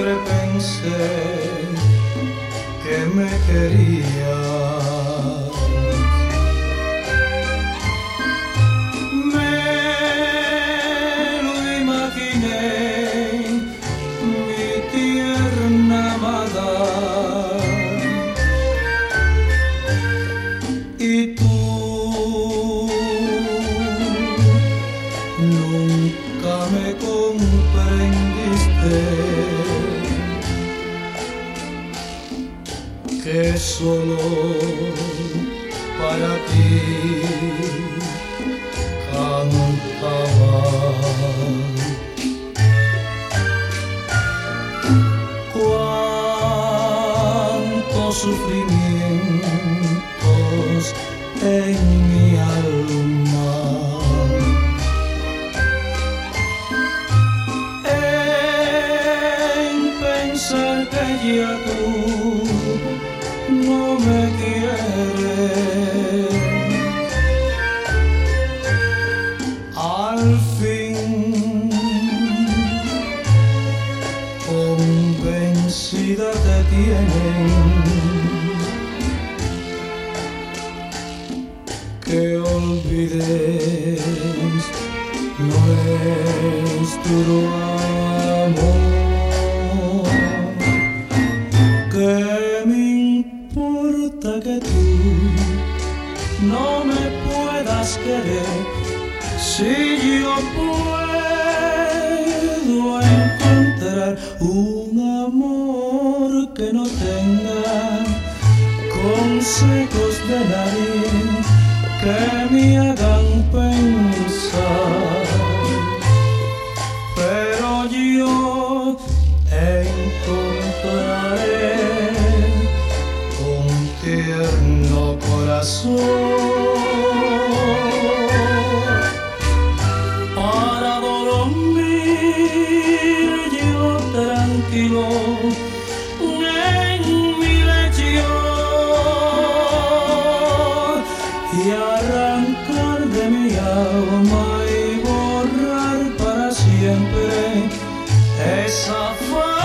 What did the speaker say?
siempre pensé que me quería. Que solo para ti cantaba. Cuántos sufrimientos en mi alma. En pensar que ya tú no me quieres. Al fin, convencida te tienen que olvides nuestro amor. Que tú no me puedas querer si yo puedo encontrar un amor que no tenga consejos de nadie que me hagan pensar. Pero yo encontraré tierno corazón. Para dormir yo tranquilo en mi lecho y arrancar de mi alma y borrar para siempre esa fama.